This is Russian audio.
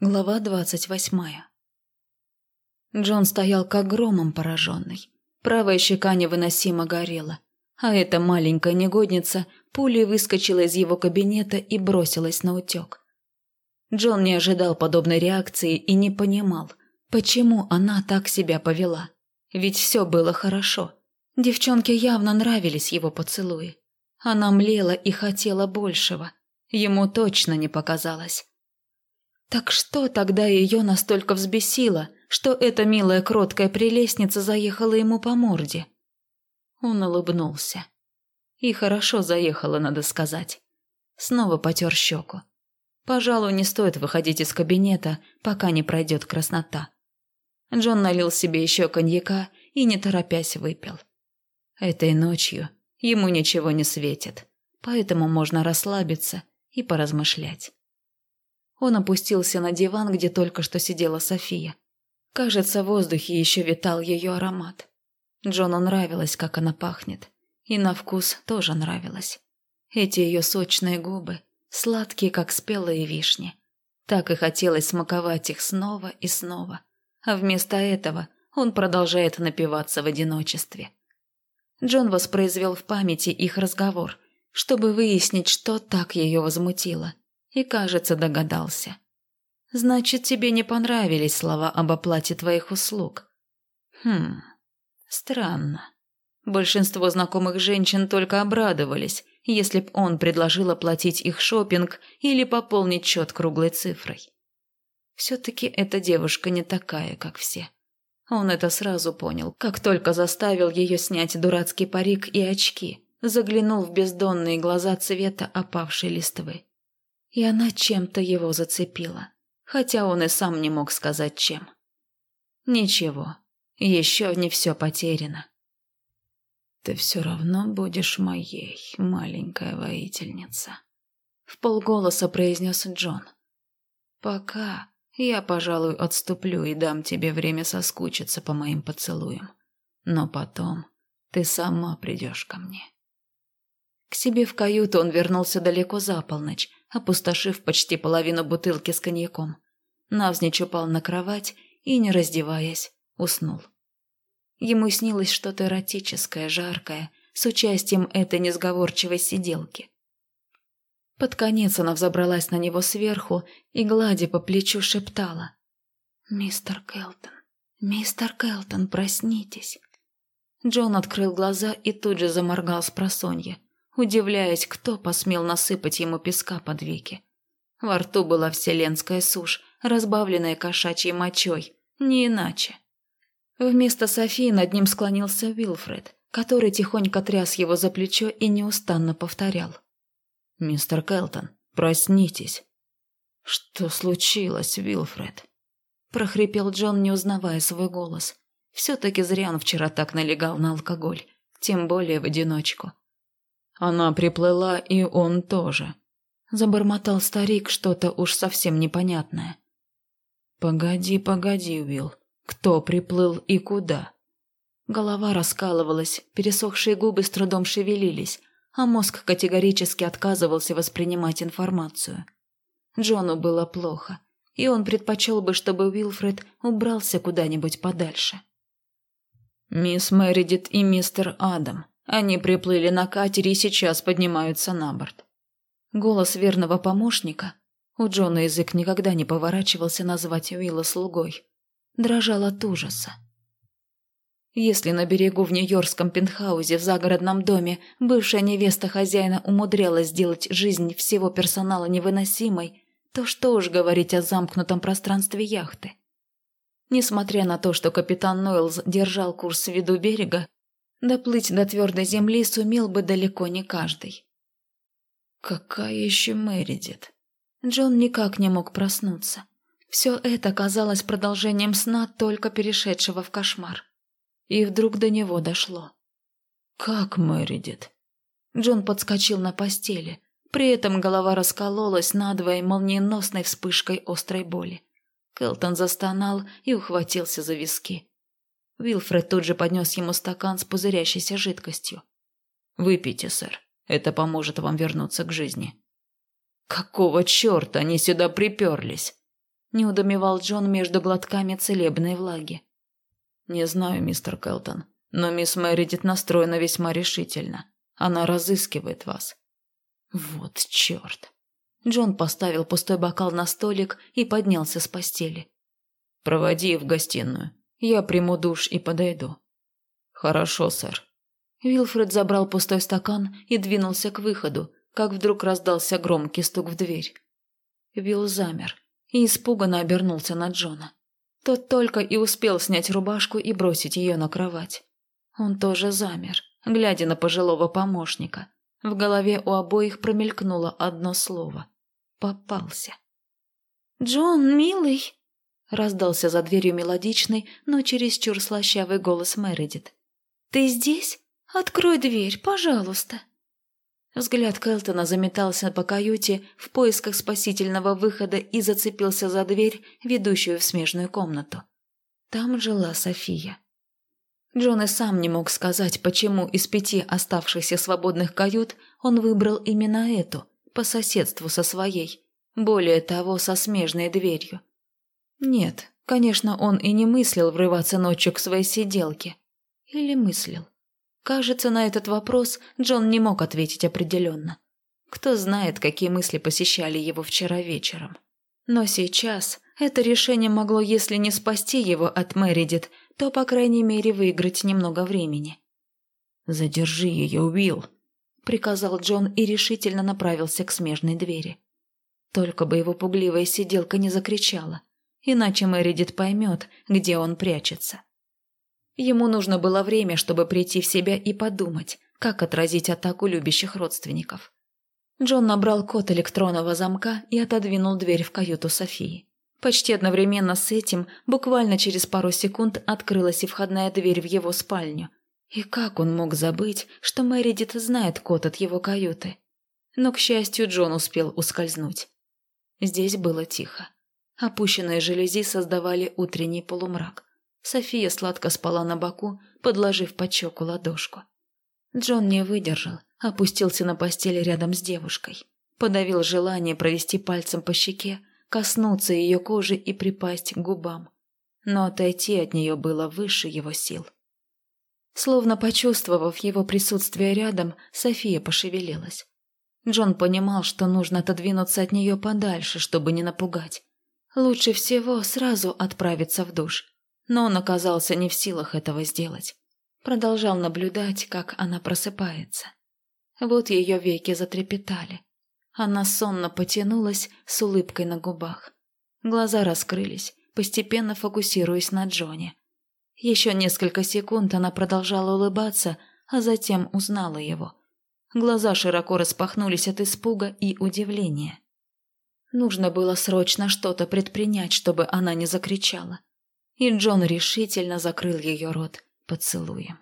Глава двадцать восьмая. Джон стоял как громом пораженный. Правая щека невыносимо горела, а эта маленькая негодница пулей выскочила из его кабинета и бросилась на утек. Джон не ожидал подобной реакции и не понимал, почему она так себя повела. Ведь все было хорошо. Девчонке явно нравились его поцелуи. Она млела и хотела большего. Ему точно не показалось. Так что тогда ее настолько взбесило, что эта милая кроткая прелестница заехала ему по морде? Он улыбнулся. И хорошо заехала, надо сказать. Снова потер щеку. Пожалуй, не стоит выходить из кабинета, пока не пройдет краснота. Джон налил себе еще коньяка и, не торопясь, выпил. Этой ночью ему ничего не светит, поэтому можно расслабиться и поразмышлять. Он опустился на диван, где только что сидела София. Кажется, в воздухе еще витал ее аромат. Джону нравилось, как она пахнет. И на вкус тоже нравилось. Эти ее сочные губы, сладкие, как спелые вишни. Так и хотелось смаковать их снова и снова. А вместо этого он продолжает напиваться в одиночестве. Джон воспроизвел в памяти их разговор, чтобы выяснить, что так ее возмутило – и, кажется, догадался. Значит, тебе не понравились слова об оплате твоих услуг. Хм, странно. Большинство знакомых женщин только обрадовались, если б он предложил оплатить их шопинг или пополнить счет круглой цифрой. Все-таки эта девушка не такая, как все. Он это сразу понял, как только заставил ее снять дурацкий парик и очки, заглянул в бездонные глаза цвета опавшей листвы. И она чем-то его зацепила, хотя он и сам не мог сказать чем. Ничего, еще не все потеряно. «Ты все равно будешь моей, маленькая воительница», — в полголоса произнес Джон. «Пока я, пожалуй, отступлю и дам тебе время соскучиться по моим поцелуям. Но потом ты сама придешь ко мне». К себе в каюту он вернулся далеко за полночь, опустошив почти половину бутылки с коньяком. Навзничь упал на кровать и, не раздеваясь, уснул. Ему снилось что-то эротическое, жаркое, с участием этой несговорчивой сиделки. Под конец она взобралась на него сверху и, гладя по плечу, шептала. «Мистер Келтон, мистер Келтон, проснитесь!» Джон открыл глаза и тут же заморгал с просонья удивляясь, кто посмел насыпать ему песка под веки. Во рту была вселенская сушь, разбавленная кошачьей мочой, не иначе. Вместо Софии над ним склонился Уилфред, который тихонько тряс его за плечо и неустанно повторял. «Мистер Келтон, проснитесь!» «Что случилось, Уилфред?» прохрипел Джон, не узнавая свой голос. Все-таки зря он вчера так налегал на алкоголь, тем более в одиночку. Она приплыла, и он тоже. Забормотал старик что-то уж совсем непонятное. «Погоди, погоди, Уилл. Кто приплыл и куда?» Голова раскалывалась, пересохшие губы с трудом шевелились, а мозг категорически отказывался воспринимать информацию. Джону было плохо, и он предпочел бы, чтобы Уилфред убрался куда-нибудь подальше. «Мисс Мэридит и мистер Адам», они приплыли на катере и сейчас поднимаются на борт. Голос верного помощника, у Джона язык никогда не поворачивался назвать Уилла слугой, дрожал от ужаса. Если на берегу в нью-йоркском пентхаузе в загородном доме бывшая невеста хозяина умудрялась сделать жизнь всего персонала невыносимой, то что уж говорить о замкнутом пространстве яхты. Несмотря на то, что капитан Нойлз держал курс в виду берега, Доплыть до твердой земли сумел бы далеко не каждый. Какая еще Мэридит? Джон никак не мог проснуться. Все это казалось продолжением сна, только перешедшего в кошмар. И вдруг до него дошло. «Как Мэридит?» Джон подскочил на постели. При этом голова раскололась надвое молниеносной вспышкой острой боли. Келтон застонал и ухватился за виски. Вилфред тут же поднес ему стакан с пузырящейся жидкостью. «Выпейте, сэр. Это поможет вам вернуться к жизни». «Какого черта они сюда приперлись?» не удумевал Джон между глотками целебной влаги. «Не знаю, мистер Келтон, но мисс Мэридит настроена весьма решительно. Она разыскивает вас». «Вот черт!» Джон поставил пустой бокал на столик и поднялся с постели. «Проводи в гостиную. Я приму душ и подойду». «Хорошо, сэр». Вилфред забрал пустой стакан и двинулся к выходу, как вдруг раздался громкий стук в дверь. Вилл замер и испуганно обернулся на Джона. Тот только и успел снять рубашку и бросить ее на кровать. Он тоже замер, глядя на пожилого помощника. В голове у обоих промелькнуло одно слово попался. «Джон, милый!» – раздался за дверью мелодичный, но чересчур слащавый голос Мередит. «Ты здесь? Открой дверь, пожалуйста!» Взгляд Келтона заметался по каюте в поисках спасительного выхода и зацепился за дверь, ведущую в смежную комнату. Там жила София. Джон и сам не мог сказать, почему из пяти оставшихся свободных кают он выбрал именно эту – по соседству со своей, более того, со смежной дверью. Нет, конечно, он и не мыслил врываться ночью к своей сиделке. Или мыслил? Кажется, на этот вопрос Джон не мог ответить определенно. Кто знает, какие мысли посещали его вчера вечером. Но сейчас это решение могло, если не спасти его от Мэридит, то, по крайней мере, выиграть немного времени. «Задержи ее, Уилл», приказал Джон и решительно направился к смежной двери. Только бы его пугливая сиделка не закричала, иначе Мэридит поймет, где он прячется. Ему нужно было время, чтобы прийти в себя и подумать, как отразить атаку любящих родственников. Джон набрал код электронного замка и отодвинул дверь в каюту Софии. Почти одновременно с этим, буквально через пару секунд, открылась и входная дверь в его спальню, и как он мог забыть, что Мэридит знает код от его каюты? Но, к счастью, Джон успел ускользнуть. Здесь было тихо. Опущенные жалюзи создавали утренний полумрак. София сладко спала на боку, подложив под щеку ладошку. Джон не выдержал, опустился на постели рядом с девушкой. Подавил желание провести пальцем по щеке, коснуться ее кожи и припасть к губам. Но отойти от нее было выше его сил. Словно почувствовав его присутствие рядом, София пошевелилась. Джон понимал, что нужно отодвинуться от нее подальше, чтобы не напугать. Лучше всего сразу отправиться в душ. Но он оказался не в силах этого сделать. Продолжал наблюдать, как она просыпается. Вот ее веки затрепетали. Она сонно потянулась с улыбкой на губах. Глаза раскрылись, постепенно фокусируясь на Джоне. Еще несколько секунд она продолжала улыбаться, а затем узнала его. Глаза широко распахнулись от испуга и удивления. Нужно было срочно что-то предпринять, чтобы она не закричала. И Джон решительно закрыл ее рот поцелуем.